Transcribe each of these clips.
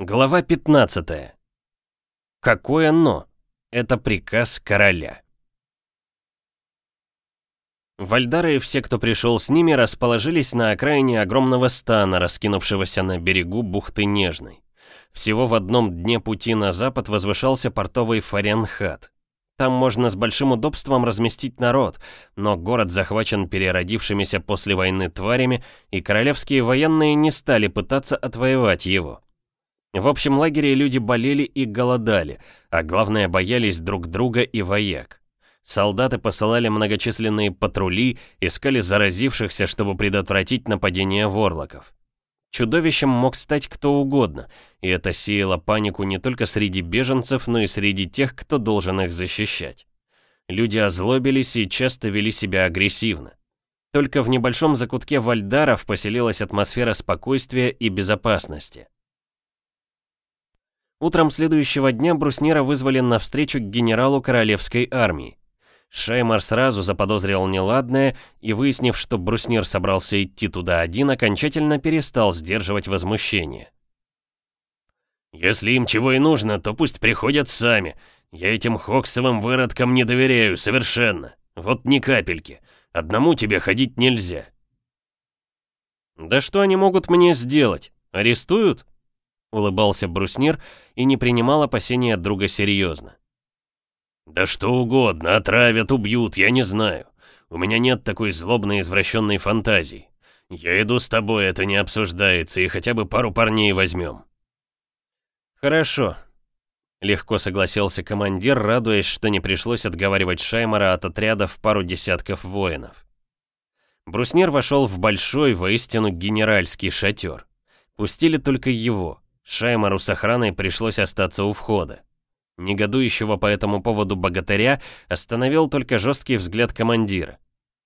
Глава 15. Какое «но»? Это приказ короля. Вальдары и все, кто пришел с ними, расположились на окраине огромного стана, раскинувшегося на берегу бухты Нежной. Всего в одном дне пути на запад возвышался портовый Фаренхат. Там можно с большим удобством разместить народ, но город захвачен переродившимися после войны тварями, и королевские военные не стали пытаться отвоевать его. В общем лагере люди болели и голодали, а главное боялись друг друга и вояк. Солдаты посылали многочисленные патрули, искали заразившихся, чтобы предотвратить нападение ворлоков. Чудовищем мог стать кто угодно, и это сеяло панику не только среди беженцев, но и среди тех, кто должен их защищать. Люди озлобились и часто вели себя агрессивно. Только в небольшом закутке Вальдаров поселилась атмосфера спокойствия и безопасности. Утром следующего дня Бруснера вызвали навстречу к генералу королевской армии. Шеймар сразу заподозрил неладное и, выяснив, что Бруснир собрался идти туда один, окончательно перестал сдерживать возмущение. «Если им чего и нужно, то пусть приходят сами. Я этим Хоксовым выродкам не доверяю совершенно. Вот ни капельки. Одному тебе ходить нельзя». «Да что они могут мне сделать? Арестуют?» Улыбался бруснир и не принимал опасения друга серьезно. «Да что угодно, отравят, убьют, я не знаю. У меня нет такой злобной извращенной фантазии. Я иду с тобой, это не обсуждается, и хотя бы пару парней возьмем». «Хорошо», — легко согласился командир, радуясь, что не пришлось отговаривать Шаймара от отряда в пару десятков воинов. Бруснир вошел в большой, воистину генеральский шатер. Пустили только его. Шаймару с охраной пришлось остаться у входа. Негодующего по этому поводу богатыря остановил только жесткий взгляд командира.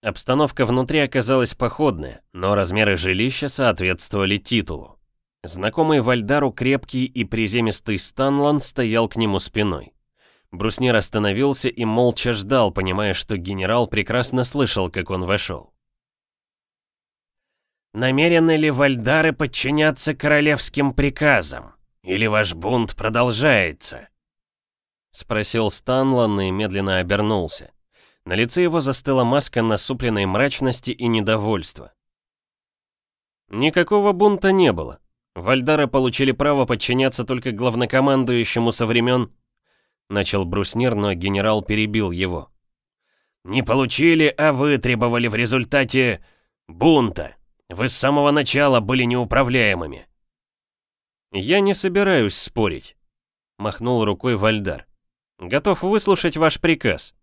Обстановка внутри оказалась походная, но размеры жилища соответствовали титулу. Знакомый Вальдару крепкий и приземистый Станлан стоял к нему спиной. Бруснир остановился и молча ждал, понимая, что генерал прекрасно слышал, как он вошел. Намерены ли вальдары подчиняться королевским приказам? Или ваш бунт продолжается?» Спросил Станлан и медленно обернулся. На лице его застыла маска насупленной мрачности и недовольства. Никакого бунта не было. Вальдары получили право подчиняться только главнокомандующему со времен... Начал бруснир, но генерал перебил его. «Не получили, а вы требовали в результате... бунта!» Вы с самого начала были неуправляемыми. Я не собираюсь спорить, махнул рукой Вальдар. Готов выслушать ваш приказ.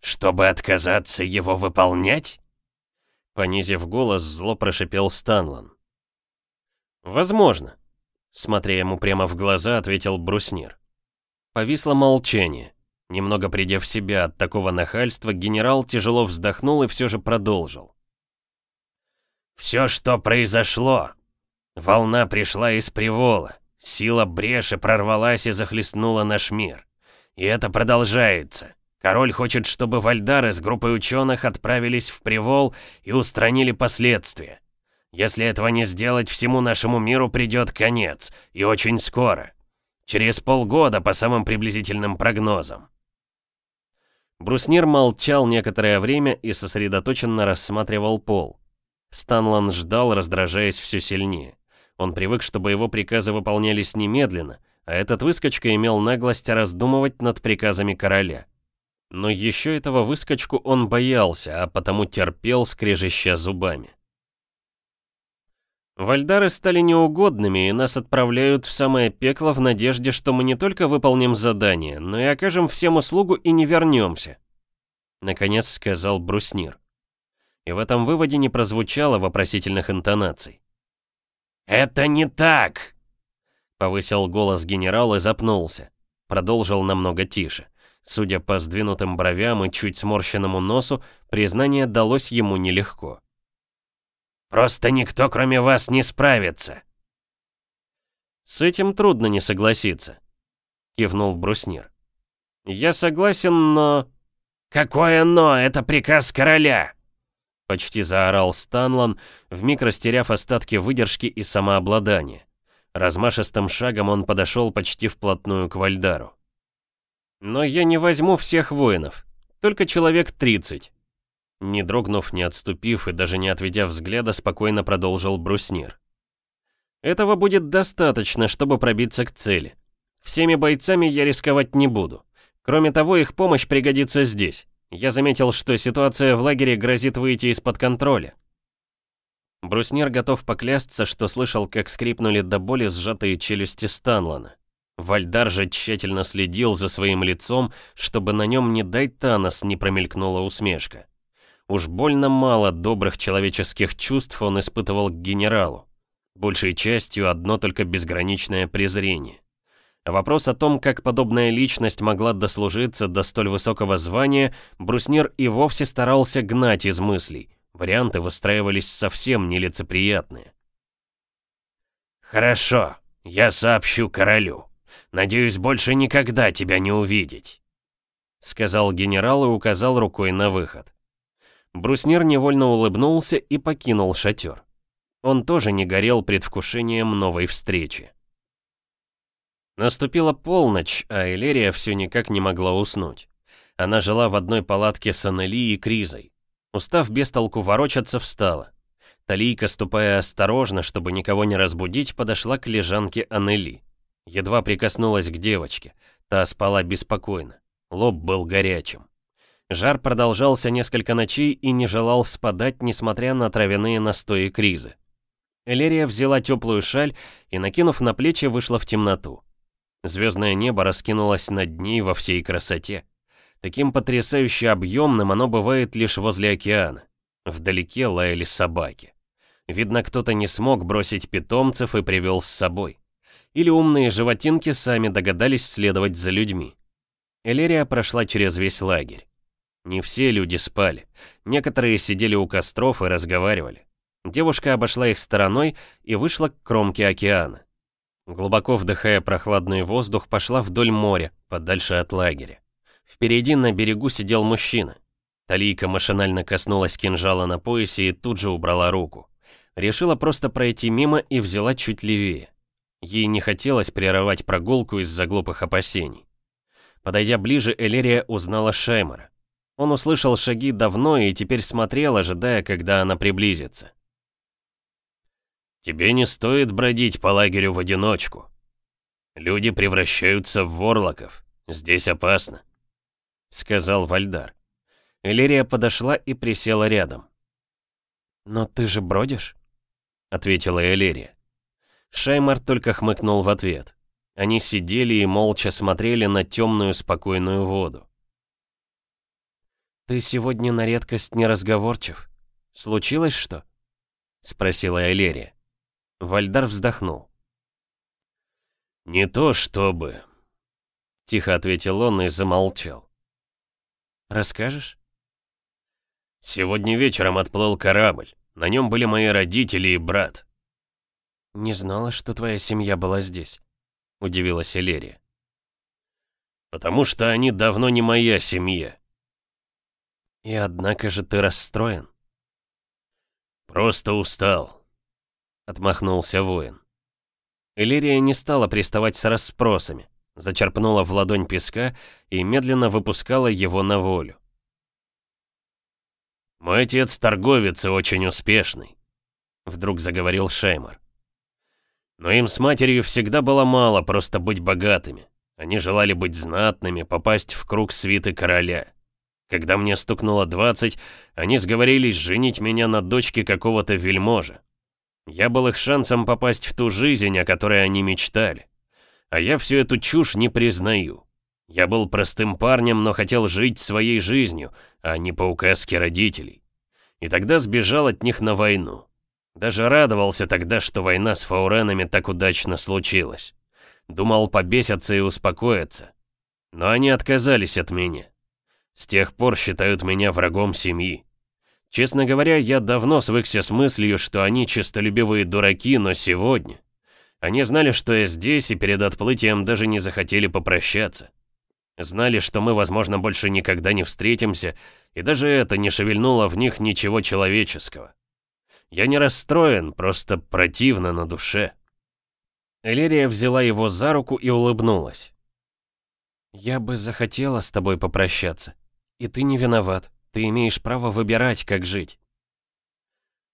Чтобы отказаться его выполнять? Понизив голос, зло прошипел Станлан. «Возможно», — смотря ему прямо в глаза, ответил бруснир. Повисло молчание. Немного придя в себя от такого нахальства, генерал тяжело вздохнул и все же продолжил. Все, что произошло. Волна пришла из привола. Сила бреши прорвалась и захлестнула наш мир. И это продолжается. Король хочет, чтобы вальдары с группой ученых отправились в привол и устранили последствия. Если этого не сделать, всему нашему миру придет конец, и очень скоро. Через полгода, по самым приблизительным прогнозам. Бруснир молчал некоторое время и сосредоточенно рассматривал пол. Станлан ждал, раздражаясь все сильнее. Он привык, чтобы его приказы выполнялись немедленно, а этот выскочка имел наглость раздумывать над приказами короля. Но еще этого выскочку он боялся, а потому терпел, скрежеща зубами. «Вальдары стали неугодными, и нас отправляют в самое пекло в надежде, что мы не только выполним задание, но и окажем всем услугу и не вернемся», — наконец сказал Бруснир и в этом выводе не прозвучало вопросительных интонаций. «Это не так!» Повысил голос генерал и запнулся. Продолжил намного тише. Судя по сдвинутым бровям и чуть сморщенному носу, признание далось ему нелегко. «Просто никто, кроме вас, не справится!» «С этим трудно не согласиться», — кивнул бруснир. «Я согласен, но...» «Какое «но»? Это приказ короля!» — почти заорал Станлан, вмиг растеряв остатки выдержки и самообладания. Размашистым шагом он подошел почти вплотную к Вальдару. «Но я не возьму всех воинов, только человек 30. Не дрогнув, не отступив и даже не отведя взгляда, спокойно продолжил бруснир. «Этого будет достаточно, чтобы пробиться к цели. Всеми бойцами я рисковать не буду. Кроме того, их помощь пригодится здесь. Я заметил, что ситуация в лагере грозит выйти из-под контроля. Бруснер готов поклясться, что слышал, как скрипнули до боли сжатые челюсти Станлана. Вальдар же тщательно следил за своим лицом, чтобы на нем не дай Танос не промелькнула усмешка. Уж больно мало добрых человеческих чувств он испытывал к генералу. Большей частью одно только безграничное презрение. Вопрос о том, как подобная личность могла дослужиться до столь высокого звания, Бруснир и вовсе старался гнать из мыслей. Варианты выстраивались совсем нелицеприятные. «Хорошо, я сообщу королю. Надеюсь, больше никогда тебя не увидеть», — сказал генерал и указал рукой на выход. Бруснир невольно улыбнулся и покинул шатер. Он тоже не горел предвкушением новой встречи. Наступила полночь, а Элерия все никак не могла уснуть. Она жила в одной палатке с Аннели и Кризой. Устав без толку ворочаться, встала. Талийка, ступая осторожно, чтобы никого не разбудить, подошла к лежанке Аннели. Едва прикоснулась к девочке. Та спала беспокойно. Лоб был горячим. Жар продолжался несколько ночей и не желал спадать, несмотря на травяные настои Кризы. Элерия взяла теплую шаль и, накинув на плечи, вышла в темноту. Звездное небо раскинулось над ней во всей красоте. Таким потрясающе объемным оно бывает лишь возле океана. Вдалеке лаяли собаки. Видно, кто-то не смог бросить питомцев и привел с собой. Или умные животинки сами догадались следовать за людьми. Элерия прошла через весь лагерь. Не все люди спали. Некоторые сидели у костров и разговаривали. Девушка обошла их стороной и вышла к кромке океана. Глубоко вдыхая прохладный воздух, пошла вдоль моря, подальше от лагеря. Впереди на берегу сидел мужчина. Талийка машинально коснулась кинжала на поясе и тут же убрала руку. Решила просто пройти мимо и взяла чуть левее. Ей не хотелось прерывать прогулку из-за глупых опасений. Подойдя ближе, Элерия узнала Шаймара. Он услышал шаги давно и теперь смотрел, ожидая, когда она приблизится. Тебе не стоит бродить по лагерю в одиночку. Люди превращаются в ворлоков. Здесь опасно», — сказал Вальдар. Элирия подошла и присела рядом. «Но ты же бродишь?» — ответила Элирия. Шаймар только хмыкнул в ответ. Они сидели и молча смотрели на темную спокойную воду. «Ты сегодня на редкость неразговорчив. Случилось что?» — спросила Элерия. Вальдар вздохнул. «Не то чтобы...» Тихо ответил он и замолчал. «Расскажешь?» «Сегодня вечером отплыл корабль. На нем были мои родители и брат». «Не знала, что твоя семья была здесь», — удивилась Элерия. «Потому что они давно не моя семья». «И однако же ты расстроен». «Просто устал», — отмахнулся воин. Элирия не стала приставать с расспросами, зачерпнула в ладонь песка и медленно выпускала его на волю. «Мой отец торговец и очень успешный», — вдруг заговорил Шаймар. «Но им с матерью всегда было мало просто быть богатыми. Они желали быть знатными, попасть в круг свиты короля. Когда мне стукнуло 20, они сговорились женить меня на дочке какого-то вельможа. Я был их шансом попасть в ту жизнь, о которой они мечтали. А я всю эту чушь не признаю. Я был простым парнем, но хотел жить своей жизнью, а не по указке родителей. И тогда сбежал от них на войну. Даже радовался тогда, что война с фауренами так удачно случилась. Думал побесятся и успокоиться. Но они отказались от меня. С тех пор считают меня врагом семьи. Честно говоря, я давно свыкся с мыслью, что они честолюбивые дураки, но сегодня... Они знали, что я здесь, и перед отплытием даже не захотели попрощаться. Знали, что мы, возможно, больше никогда не встретимся, и даже это не шевельнуло в них ничего человеческого. Я не расстроен, просто противно на душе. Элерия взяла его за руку и улыбнулась. «Я бы захотела с тобой попрощаться, и ты не виноват», ты имеешь право выбирать, как жить.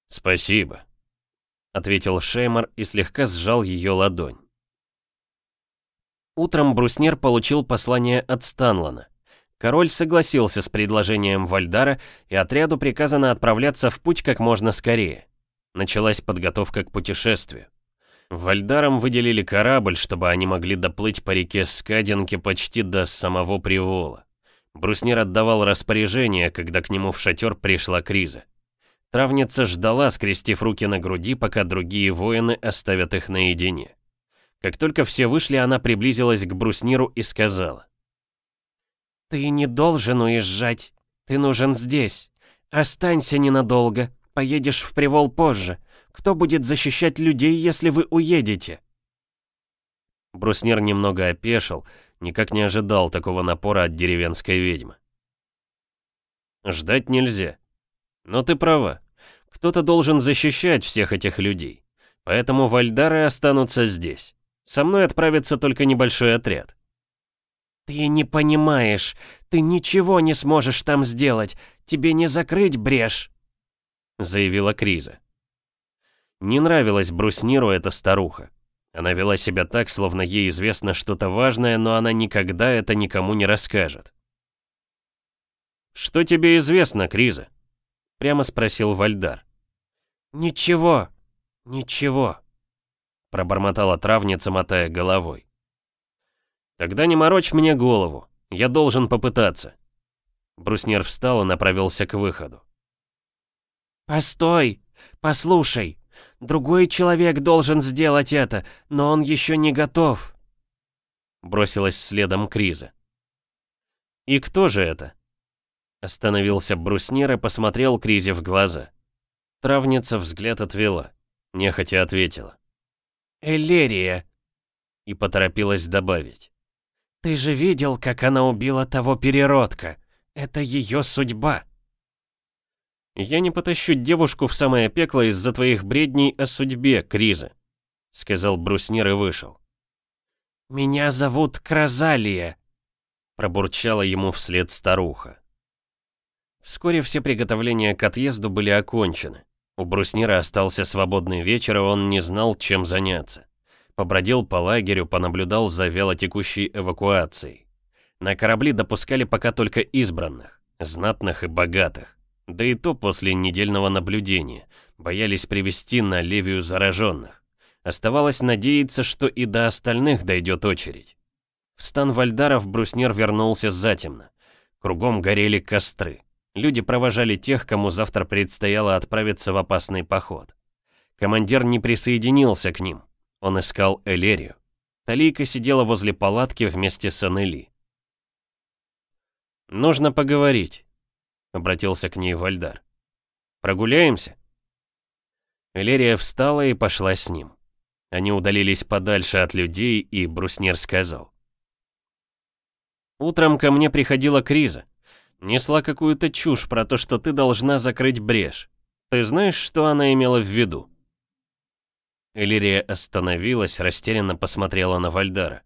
Спасибо, ответил Шеймар и слегка сжал ее ладонь. Утром Бруснер получил послание от Станлана. Король согласился с предложением Вальдара, и отряду приказано отправляться в путь как можно скорее. Началась подготовка к путешествию. Вальдарам выделили корабль, чтобы они могли доплыть по реке Скадинке почти до самого привола. Бруснир отдавал распоряжение, когда к нему в шатер пришла криза. Травница ждала, скрестив руки на груди, пока другие воины оставят их наедине. Как только все вышли, она приблизилась к брусниру и сказала. «Ты не должен уезжать. Ты нужен здесь. Останься ненадолго. Поедешь в Привол позже. Кто будет защищать людей, если вы уедете?» Бруснир немного опешил, Никак не ожидал такого напора от деревенской ведьмы. Ждать нельзя. Но ты права. Кто-то должен защищать всех этих людей. Поэтому вальдары останутся здесь. Со мной отправится только небольшой отряд. «Ты не понимаешь. Ты ничего не сможешь там сделать. Тебе не закрыть брешь», — заявила Криза. Не нравилась брусниру эта старуха. Она вела себя так, словно ей известно что-то важное, но она никогда это никому не расскажет. «Что тебе известно, Криза?» — прямо спросил Вальдар. «Ничего, ничего», — пробормотала травница, мотая головой. «Тогда не морочь мне голову, я должен попытаться». Бруснер встал и направился к выходу. «Постой, послушай», Другой человек должен сделать это, но он еще не готов. Бросилась следом Криза. «И кто же это?» Остановился бруснир и посмотрел Кризе в глаза. Травница взгляд отвела, нехотя ответила. «Элерия!» И поторопилась добавить. «Ты же видел, как она убила того переродка. Это ее судьба!» «Я не потащу девушку в самое пекло из-за твоих бредней о судьбе, Криза», — сказал бруснир и вышел. «Меня зовут Крозалия, — пробурчала ему вслед старуха. Вскоре все приготовления к отъезду были окончены. У бруснира остался свободный вечер, и он не знал, чем заняться. Побродил по лагерю, понаблюдал за вялотекущей эвакуацией. На корабли допускали пока только избранных, знатных и богатых. Да и то после недельного наблюдения. Боялись привести на Левию зараженных. Оставалось надеяться, что и до остальных дойдет очередь. В стан Вальдаров бруснер вернулся затемно. Кругом горели костры. Люди провожали тех, кому завтра предстояло отправиться в опасный поход. Командир не присоединился к ним. Он искал Элерию. Талийка сидела возле палатки вместе с Анели. «Нужно поговорить», — обратился к ней Вальдар. «Прогуляемся?» Элерия встала и пошла с ним. Они удалились подальше от людей, и Бруснер сказал. «Утром ко мне приходила Криза. Несла какую-то чушь про то, что ты должна закрыть брешь. Ты знаешь, что она имела в виду?» Элирия остановилась, растерянно посмотрела на Вальдара.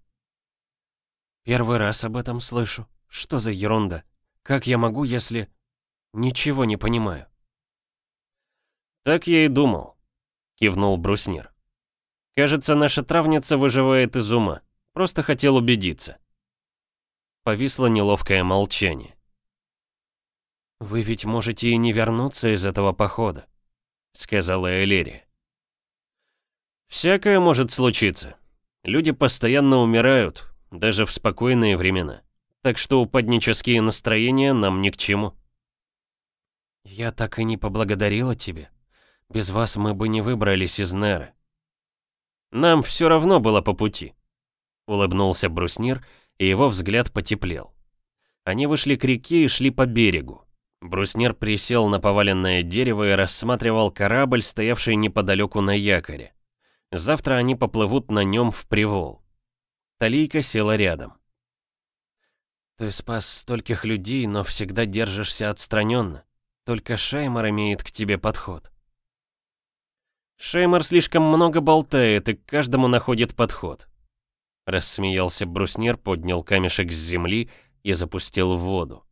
«Первый раз об этом слышу. Что за ерунда? Как я могу, если...» Ничего не понимаю. Так я и думал, кивнул бруснир. Кажется, наша травница выживает из ума. Просто хотел убедиться. Повисло неловкое молчание. «Вы ведь можете и не вернуться из этого похода», — сказала Элерия. «Всякое может случиться. Люди постоянно умирают, даже в спокойные времена. Так что упаднические настроения нам ни к чему». «Я так и не поблагодарила тебе. Без вас мы бы не выбрались из Неры». «Нам все равно было по пути», — улыбнулся Бруснир, и его взгляд потеплел. Они вышли к реке и шли по берегу. Бруснир присел на поваленное дерево и рассматривал корабль, стоявший неподалеку на якоре. Завтра они поплывут на нем в привол. Талийка села рядом. «Ты спас стольких людей, но всегда держишься отстраненно. Только Шаймар имеет к тебе подход. Шеймар слишком много болтает и к каждому находит подход. Рассмеялся Бруснер, поднял камешек с земли и запустил в воду.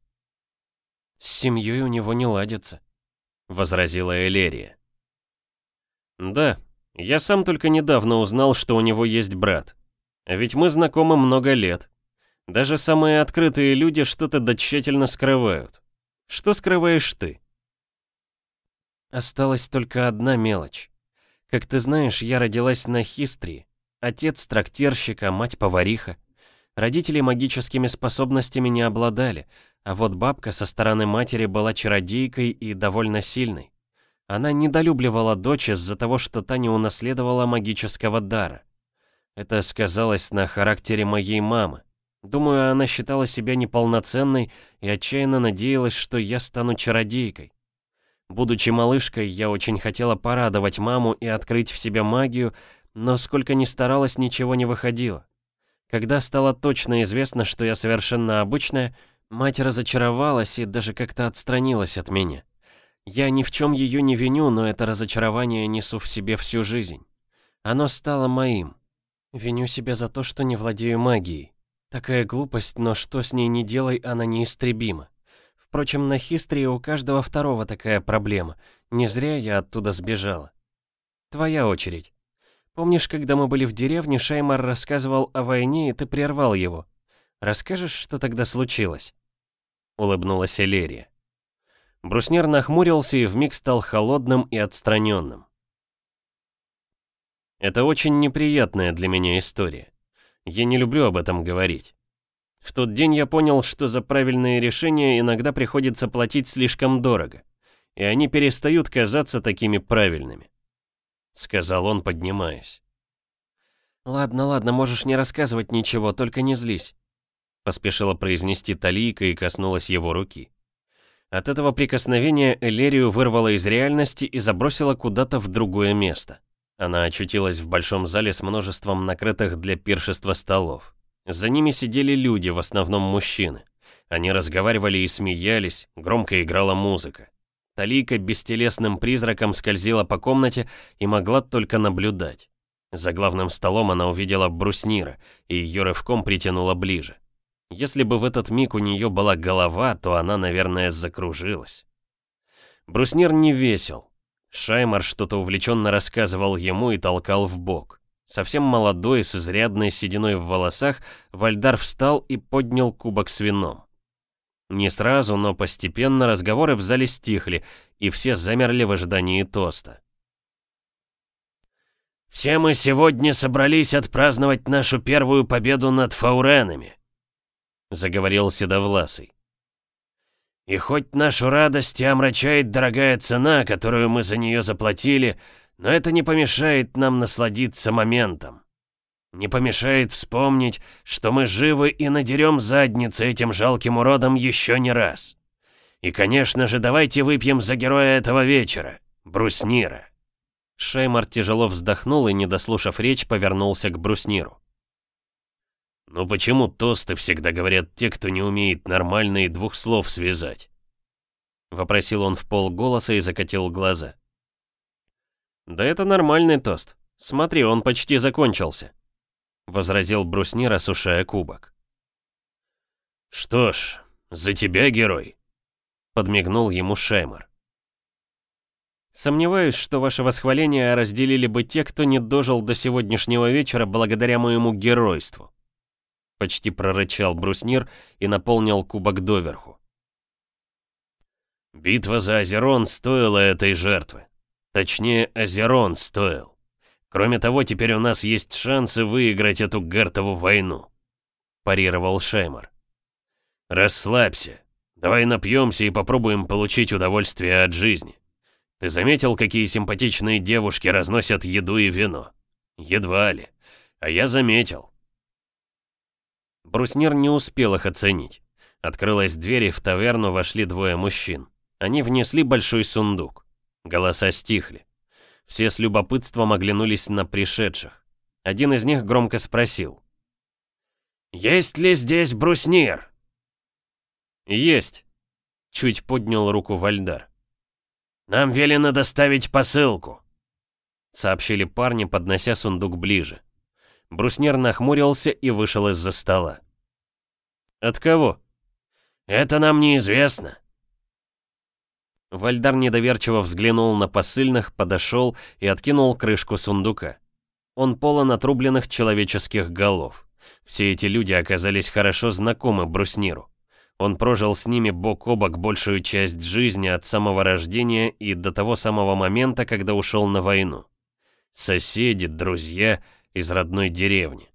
С семьей у него не ладится, возразила Элерия. Да, я сам только недавно узнал, что у него есть брат. Ведь мы знакомы много лет. Даже самые открытые люди что-то тщательно скрывают. Что скрываешь ты? Осталась только одна мелочь. Как ты знаешь, я родилась на Хистри. Отец трактирщика, мать повариха. Родители магическими способностями не обладали, а вот бабка со стороны матери была чародейкой и довольно сильной. Она недолюбливала дочь из-за того, что та не унаследовала магического дара. Это сказалось на характере моей мамы. Думаю, она считала себя неполноценной и отчаянно надеялась, что я стану чародейкой. Будучи малышкой, я очень хотела порадовать маму и открыть в себе магию, но сколько ни старалась, ничего не выходило. Когда стало точно известно, что я совершенно обычная, мать разочаровалась и даже как-то отстранилась от меня. Я ни в чем ее не виню, но это разочарование несу в себе всю жизнь. Оно стало моим. Виню себя за то, что не владею магией. Такая глупость, но что с ней не делай, она неистребима. Впрочем, на Хистрии у каждого второго такая проблема. Не зря я оттуда сбежала. Твоя очередь. Помнишь, когда мы были в деревне, Шаймар рассказывал о войне, и ты прервал его? Расскажешь, что тогда случилось?» Улыбнулась Элерия. Бруснер нахмурился и вмиг стал холодным и отстраненным. «Это очень неприятная для меня история. Я не люблю об этом говорить. В тот день я понял, что за правильные решения иногда приходится платить слишком дорого, и они перестают казаться такими правильными. Сказал он, поднимаясь. «Ладно, ладно, можешь не рассказывать ничего, только не злись», поспешила произнести Талийка и коснулась его руки. От этого прикосновения Элерию вырвало из реальности и забросило куда-то в другое место. Она очутилась в большом зале с множеством накрытых для пиршества столов. За ними сидели люди, в основном мужчины. Они разговаривали и смеялись, громко играла музыка. Талика бестелесным призраком скользила по комнате и могла только наблюдать. За главным столом она увидела бруснира, и ее рывком притянула ближе. Если бы в этот миг у нее была голова, то она, наверное, закружилась. Бруснир не весел, Шаймар что-то увлеченно рассказывал ему и толкал в бок. Совсем молодой, с изрядной сединой в волосах, Вальдар встал и поднял кубок с вином. Не сразу, но постепенно разговоры в зале стихли, и все замерли в ожидании тоста. «Все мы сегодня собрались отпраздновать нашу первую победу над фауренами», — заговорил Седовласый. И хоть нашу радость и омрачает дорогая цена, которую мы за нее заплатили, но это не помешает нам насладиться моментом. Не помешает вспомнить, что мы живы и надерем задницы этим жалким уродом еще не раз. И, конечно же, давайте выпьем за героя этого вечера, Бруснира. Шеймар тяжело вздохнул и, не дослушав речь, повернулся к Брусниру. Но почему тосты всегда говорят те, кто не умеет нормальные двух слов связать? Вопросил он в полголоса и закатил глаза. Да это нормальный тост. Смотри, он почти закончился. Возразил бруснир, осушая кубок. Что ж, за тебя, герой. Подмигнул ему Шаймар. Сомневаюсь, что ваше восхваление разделили бы те, кто не дожил до сегодняшнего вечера благодаря моему геройству. Почти прорычал бруснир и наполнил кубок доверху. Битва за Азерон стоила этой жертвы. Точнее, Азерон стоил. Кроме того, теперь у нас есть шансы выиграть эту Гертову войну. Парировал Шеймар. Расслабься. Давай напьемся и попробуем получить удовольствие от жизни. Ты заметил, какие симпатичные девушки разносят еду и вино? Едва ли. А я заметил. Бруснир не успел их оценить. Открылась дверь, и в таверну вошли двое мужчин. Они внесли большой сундук. Голоса стихли. Все с любопытством оглянулись на пришедших. Один из них громко спросил. «Есть ли здесь бруснир?» «Есть», — чуть поднял руку Вальдар. «Нам велено доставить посылку», — сообщили парни, поднося сундук ближе. Бруснер нахмурился и вышел из-за стола. «От кого?» «Это нам неизвестно». Вальдар недоверчиво взглянул на посыльных, подошел и откинул крышку сундука. Он полон отрубленных человеческих голов. Все эти люди оказались хорошо знакомы Брусниру. Он прожил с ними бок о бок большую часть жизни от самого рождения и до того самого момента, когда ушел на войну. Соседи, друзья, из родной деревни.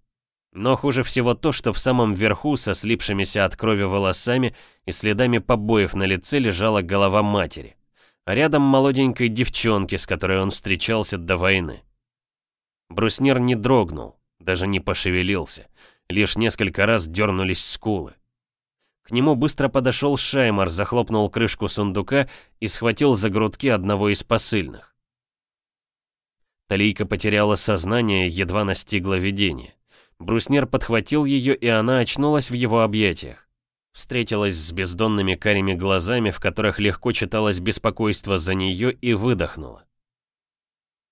Но хуже всего то, что в самом верху со слипшимися от крови волосами и следами побоев на лице лежала голова матери. А рядом молоденькой девчонки, с которой он встречался до войны. Бруснер не дрогнул, даже не пошевелился. Лишь несколько раз дернулись скулы. К нему быстро подошел Шаймар, захлопнул крышку сундука и схватил за грудки одного из посыльных. Талийка потеряла сознание, едва настигла видение. Бруснер подхватил ее, и она очнулась в его объятиях. Встретилась с бездонными карими глазами, в которых легко читалось беспокойство за нее, и выдохнула.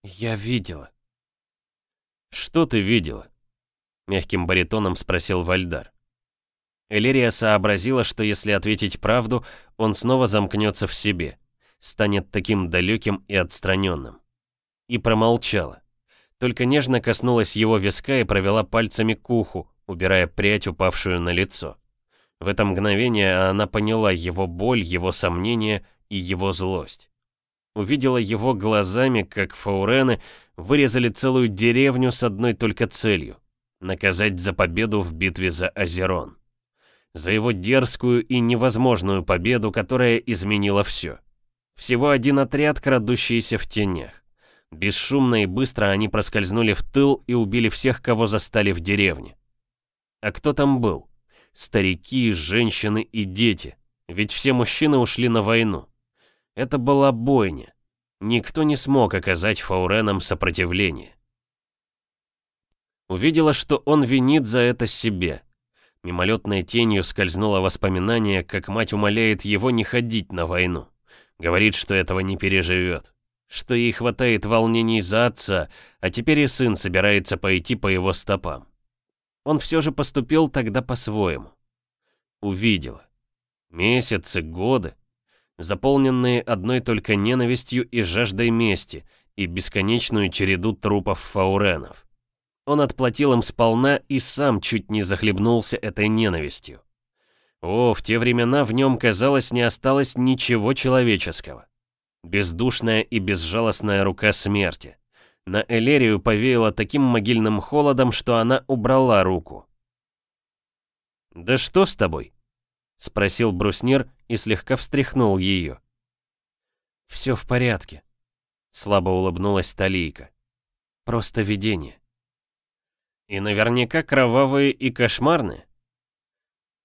«Я видела». «Что ты видела?» — мягким баритоном спросил Вальдар. Элерия сообразила, что если ответить правду, он снова замкнется в себе, станет таким далеким и отстраненным. И промолчала. Только нежно коснулась его виска и провела пальцами к уху, убирая прядь, упавшую на лицо. В это мгновение она поняла его боль, его сомнения и его злость. Увидела его глазами, как фаурены вырезали целую деревню с одной только целью — наказать за победу в битве за Азерон. За его дерзкую и невозможную победу, которая изменила все. Всего один отряд, крадущийся в тенях. Бесшумно и быстро они проскользнули в тыл и убили всех, кого застали в деревне. А кто там был? Старики, женщины и дети. Ведь все мужчины ушли на войну. Это была бойня. Никто не смог оказать Фауренам сопротивление. Увидела, что он винит за это себе. Мимолетной тенью скользнуло воспоминание, как мать умоляет его не ходить на войну. Говорит, что этого не переживет что ей хватает волнений за отца, а теперь и сын собирается пойти по его стопам. Он все же поступил тогда по-своему. Увидела. Месяцы, годы, заполненные одной только ненавистью и жаждой мести, и бесконечную череду трупов фауренов. Он отплатил им сполна и сам чуть не захлебнулся этой ненавистью. О, в те времена в нем, казалось, не осталось ничего человеческого. Бездушная и безжалостная рука смерти. На Элерию повеяло таким могильным холодом, что она убрала руку. «Да что с тобой?» — спросил бруснир и слегка встряхнул ее. «Все в порядке», — слабо улыбнулась Талийка. «Просто видение». «И наверняка кровавые и кошмарные?»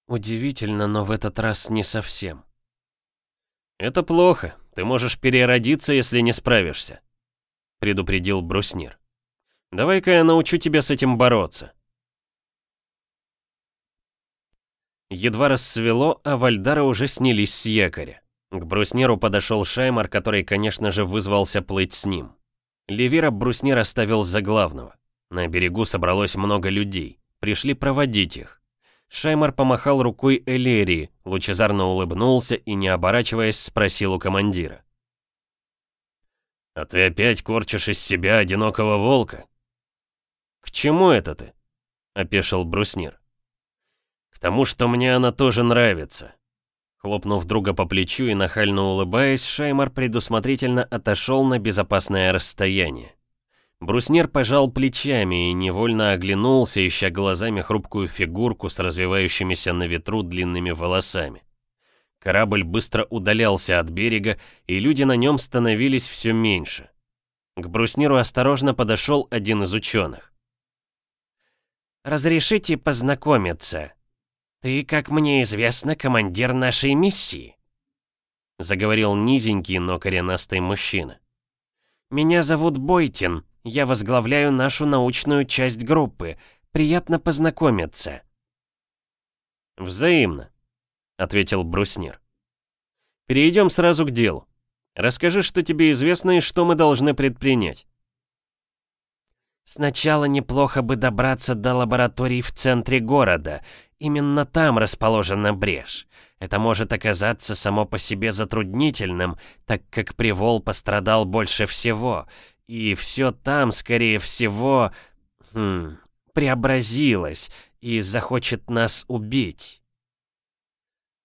«Удивительно, но в этот раз не совсем». «Это плохо», ты можешь переродиться, если не справишься», — предупредил бруснир. «Давай-ка я научу тебя с этим бороться». Едва рассвело, а вальдары уже снялись с якоря. К брусниру подошел Шаймар, который, конечно же, вызвался плыть с ним. Левира бруснир оставил за главного. На берегу собралось много людей. Пришли проводить их. Шаймар помахал рукой Элерии, лучезарно улыбнулся и, не оборачиваясь, спросил у командира. «А ты опять корчишь из себя одинокого волка?» «К чему это ты?» — опешил бруснир. «К тому, что мне она тоже нравится». Хлопнув друга по плечу и нахально улыбаясь, Шаймар предусмотрительно отошел на безопасное расстояние. Бруснер пожал плечами и невольно оглянулся, ища глазами хрупкую фигурку с развивающимися на ветру длинными волосами. Корабль быстро удалялся от берега, и люди на нем становились все меньше. К брусниру осторожно подошел один из ученых. «Разрешите познакомиться. Ты, как мне известно, командир нашей миссии», заговорил низенький, но коренастый мужчина. «Меня зовут Бойтин. Я возглавляю нашу научную часть группы. Приятно познакомиться». «Взаимно», — ответил бруснир. «Перейдем сразу к делу. Расскажи, что тебе известно и что мы должны предпринять». «Сначала неплохо бы добраться до лабораторий в центре города. Именно там расположена брешь. Это может оказаться само по себе затруднительным, так как Привол пострадал больше всего. И все там, скорее всего, хм, преобразилось и захочет нас убить.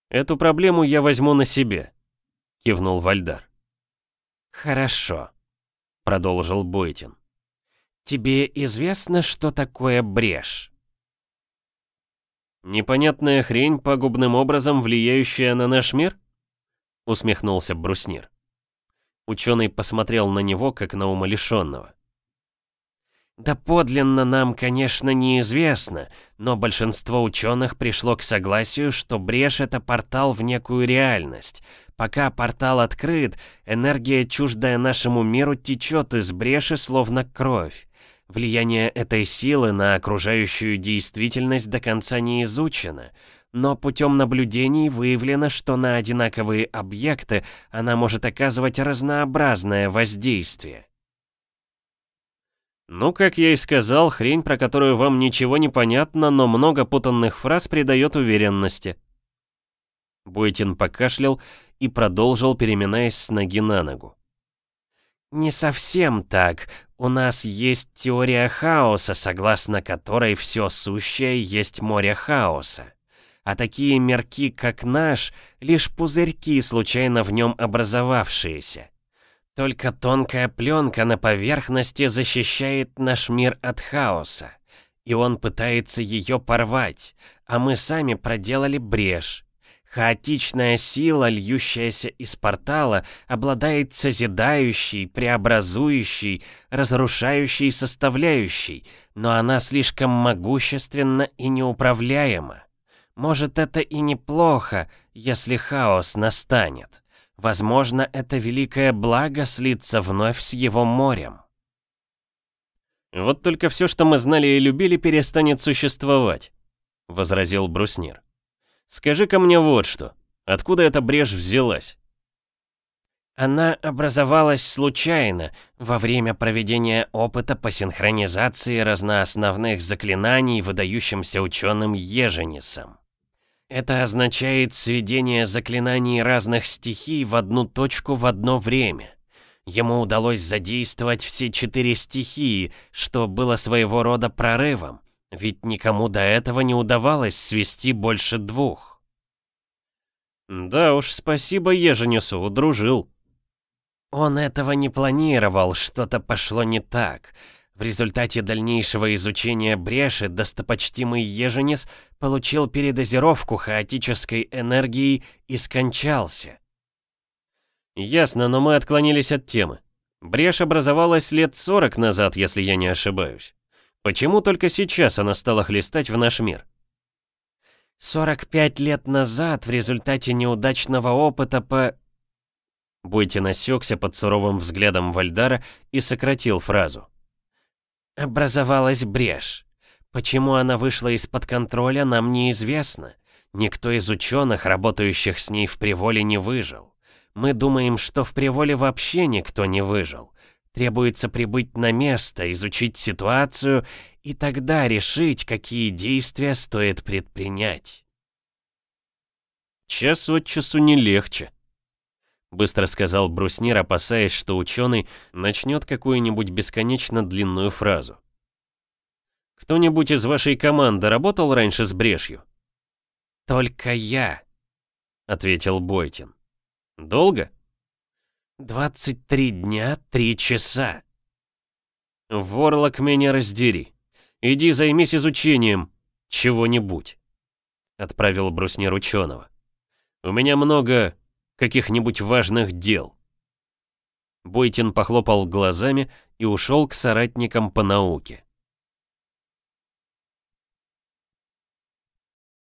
«Эту проблему я возьму на себе», — кивнул Вальдар. «Хорошо», — продолжил Бойтин. «Тебе известно, что такое брешь?» «Непонятная хрень, пагубным образом влияющая на наш мир?» — усмехнулся Бруснир. Ученый посмотрел на него, как на умалишенного. Да подлинно нам, конечно, неизвестно, но большинство ученых пришло к согласию, что брешь — это портал в некую реальность. Пока портал открыт, энергия, чуждая нашему миру, течет из бреши, словно кровь. Влияние этой силы на окружающую действительность до конца не изучено — но путем наблюдений выявлено, что на одинаковые объекты она может оказывать разнообразное воздействие. Ну, как я и сказал, хрень, про которую вам ничего не понятно, но много путанных фраз придает уверенности. Буйтин покашлял и продолжил, переминаясь с ноги на ногу. «Не совсем так. У нас есть теория хаоса, согласно которой все сущее есть море хаоса а такие мерки, как наш, лишь пузырьки, случайно в нем образовавшиеся. Только тонкая пленка на поверхности защищает наш мир от хаоса, и он пытается ее порвать, а мы сами проделали брешь. Хаотичная сила, льющаяся из портала, обладает созидающей, преобразующей, разрушающей составляющей, но она слишком могущественна и неуправляема. Может, это и неплохо, если хаос настанет. Возможно, это великое благо слиться вновь с его морем. «Вот только все, что мы знали и любили, перестанет существовать», — возразил Бруснир. «Скажи-ка мне вот что. Откуда эта брешь взялась?» Она образовалась случайно, во время проведения опыта по синхронизации разноосновных заклинаний выдающимся ученым Еженисом. Это означает сведение заклинаний разных стихий в одну точку в одно время. Ему удалось задействовать все четыре стихии, что было своего рода прорывом, ведь никому до этого не удавалось свести больше двух. Да уж, спасибо Еженюсу, удружил. Он этого не планировал, что-то пошло не так. В результате дальнейшего изучения бреши достопочтимый Еженис получил передозировку хаотической энергии и скончался. Ясно, но мы отклонились от темы. Брешь образовалась лет 40 назад, если я не ошибаюсь. Почему только сейчас она стала хлестать в наш мир? 45 лет назад в результате неудачного опыта по... Буйтин осекся под суровым взглядом Вальдара и сократил фразу. Образовалась брешь. Почему она вышла из-под контроля, нам неизвестно. Никто из ученых, работающих с ней в Приволе, не выжил. Мы думаем, что в Приволе вообще никто не выжил. Требуется прибыть на место, изучить ситуацию и тогда решить, какие действия стоит предпринять. Час от часу не легче быстро сказал Бруснир, опасаясь, что ученый начнет какую-нибудь бесконечно длинную фразу. «Кто-нибудь из вашей команды работал раньше с брешью?» «Только я», — ответил Бойтин. «Долго?» «Двадцать три дня, три часа». «Ворлок меня раздери. Иди займись изучением чего-нибудь», — отправил Бруснир ученого. «У меня много каких-нибудь важных дел. Бойтин похлопал глазами и ушел к соратникам по науке.